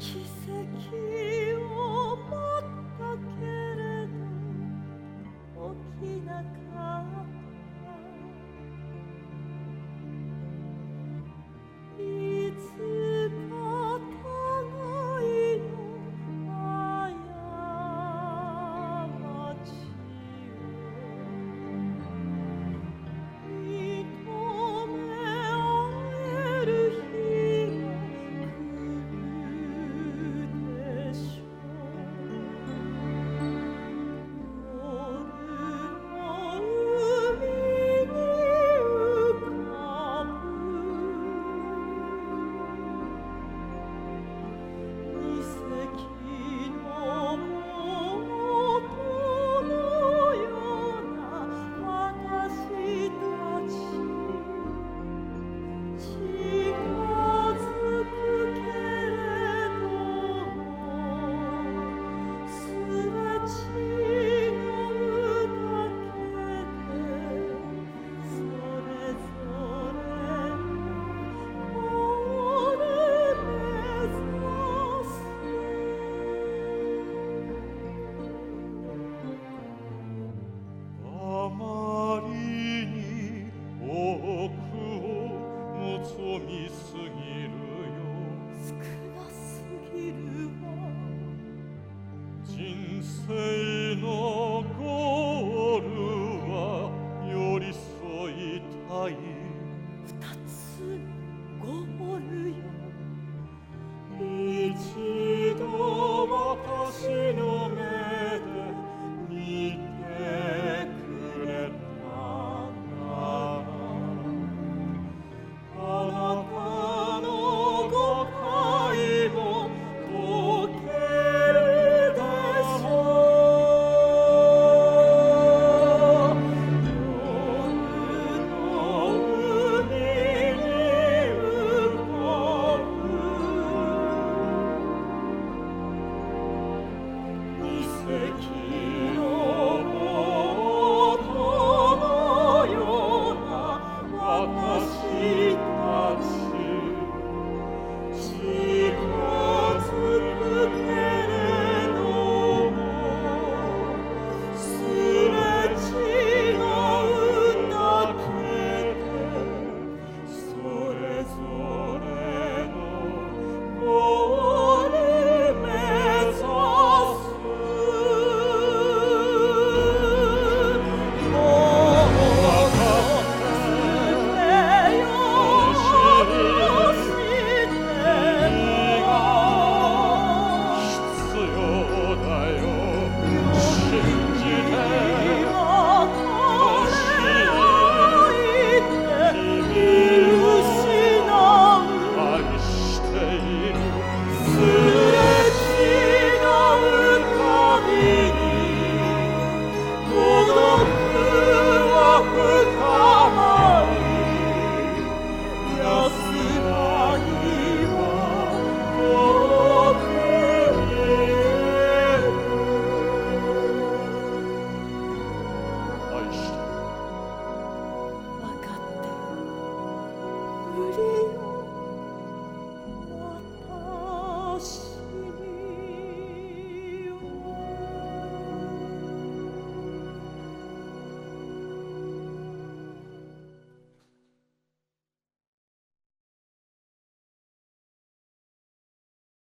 「起きなかった」すぎるよ。少なすぎるわ。人生の